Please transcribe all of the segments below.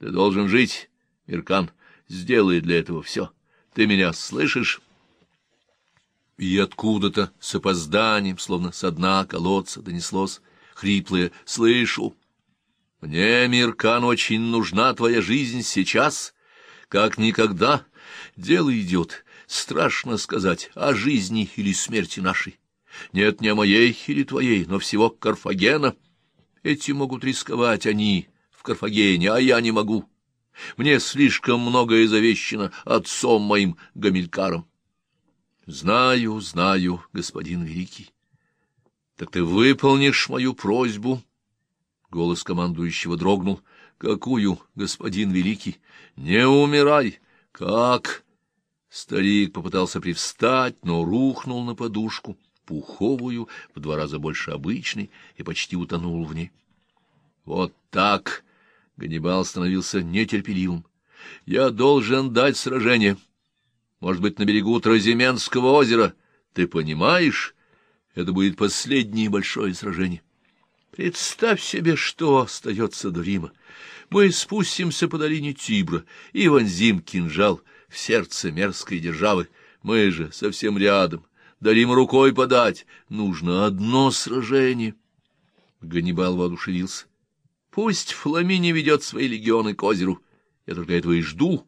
Ты должен жить, Миркан. Сделай для этого все. Ты меня слышишь? И откуда-то с опозданием, словно со дна колодца, донеслось хриплое «Слышу». Мне, Миркан, очень нужна твоя жизнь сейчас, как никогда. Дело идет, страшно сказать, о жизни или смерти нашей. Нет, не о моей или твоей, но всего Карфагена. Эти могут рисковать они в Карфагене, а я не могу. Мне слишком многое завещено отцом моим Гамилькаром. Знаю, знаю, господин Великий. Так ты выполнишь мою просьбу? Голос командующего дрогнул. Какую, господин Великий? Не умирай! Как? Старик попытался привстать, но рухнул на подушку, пуховую, в два раза больше обычной, и почти утонул в ней. Вот так! Ганнибал становился нетерпеливым. Я должен дать сражение. Может быть, на берегу Тразименского озера. Ты понимаешь? Это будет последнее большое сражение. Представь себе, что остается до Рима. Мы спустимся по долине Тибра и вонзим кинжал в сердце мерзкой державы. Мы же совсем рядом. До рукой подать. Нужно одно сражение. Ганнибал воодушевился. Пусть Фламини ведет свои легионы к озеру. Я только этого и жду.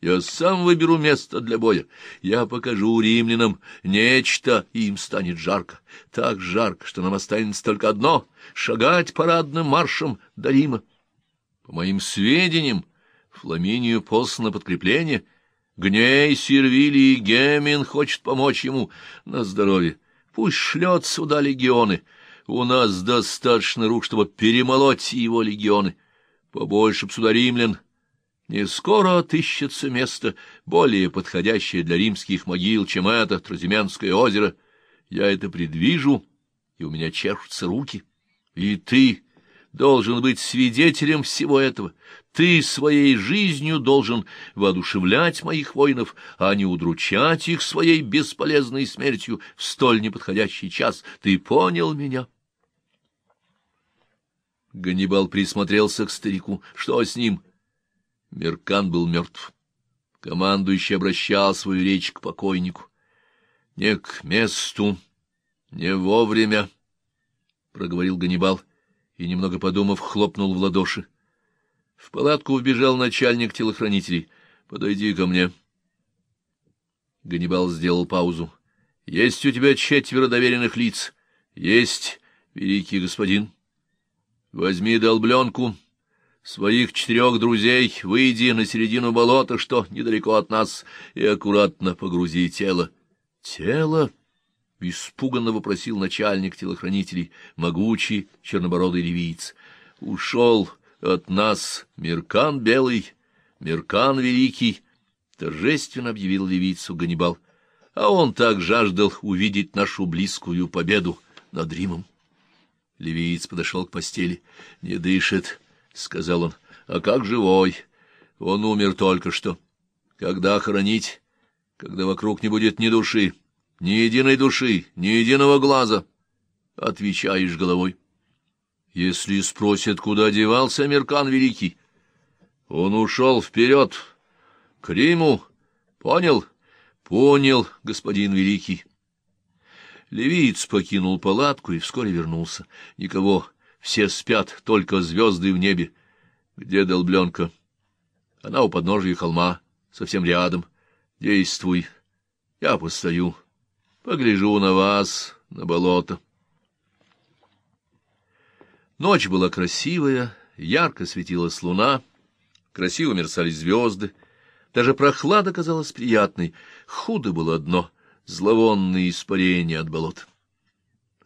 Я сам выберу место для боя. Я покажу римлянам нечто, и им станет жарко. Так жарко, что нам останется только одно — шагать парадным маршем до Рима. По моим сведениям, Фламинию послано подкрепление. Гней, Сервилий и Гемин хочет помочь ему на здоровье. Пусть шлет сюда легионы — у нас достаточно рук, чтобы перемолоть его легионы. Побольше б сюда римлян. Не скоро отыщется место, более подходящее для римских могил, чем это Тразимянское озеро. Я это предвижу, и у меня чешутся руки. И ты должен быть свидетелем всего этого. Ты своей жизнью должен воодушевлять моих воинов, а не удручать их своей бесполезной смертью в столь неподходящий час. Ты понял меня?» Ганнибал присмотрелся к старику. Что с ним? Меркан был мертв. Командующий обращал свою речь к покойнику. — Не к месту, не вовремя, — проговорил Ганнибал и, немного подумав, хлопнул в ладоши. В палатку вбежал начальник телохранителей. — Подойди ко мне. Ганнибал сделал паузу. — Есть у тебя четверо доверенных лиц? — Есть, великий господин. Возьми долбленку, своих четырех друзей, выйди на середину болота, что недалеко от нас, и аккуратно погрузи тело. — Тело? — испуганно вопросил начальник телохранителей, могучий чернобородый ливиец. — Ушел от нас Меркан Белый, Меркан Великий, — торжественно объявил ливийцу Ганнибал. А он так жаждал увидеть нашу близкую победу над Римом. Ливиец подошел к постели. — Не дышит, — сказал он. — А как живой? Он умер только что. Когда хоронить? Когда вокруг не будет ни души, ни единой души, ни единого глаза. Отвечаешь головой. Если спросят, куда девался Меркан Великий, он ушел вперед, к Риму. Понял? Понял, господин Великий. Левиец покинул палатку и вскоре вернулся. Никого, все спят, только звезды в небе. Где долбленка? Она у подножия холма, совсем рядом. Действуй. Я постою. Погляжу на вас, на болото. Ночь была красивая, ярко светилась луна, красиво мерцали звезды. Даже прохлада казалась приятной. Худо было одно зловонные испарения от болот.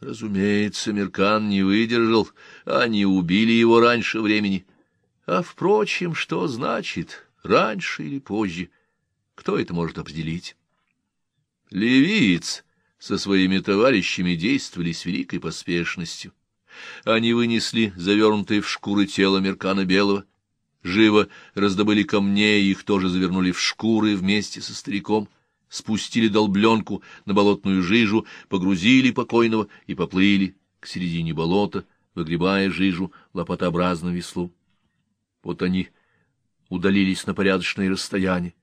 Разумеется, Меркан не выдержал, они убили его раньше времени. А, впрочем, что значит раньше или позже? Кто это может определить? Левиец со своими товарищами действовали с великой поспешностью. Они вынесли завернутое в шкуры тело Меркана Белого, живо раздобыли камней, их тоже завернули в шкуры вместе со стариком — спустили долбленку на болотную жижу, погрузили покойного и поплыли к середине болота, выгребая жижу лопатообразно веслу. Вот они удалились на порядочное расстояние.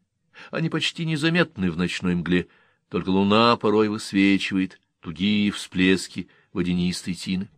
Они почти незаметны в ночной мгле, только луна порой высвечивает тугие всплески водянистой тины.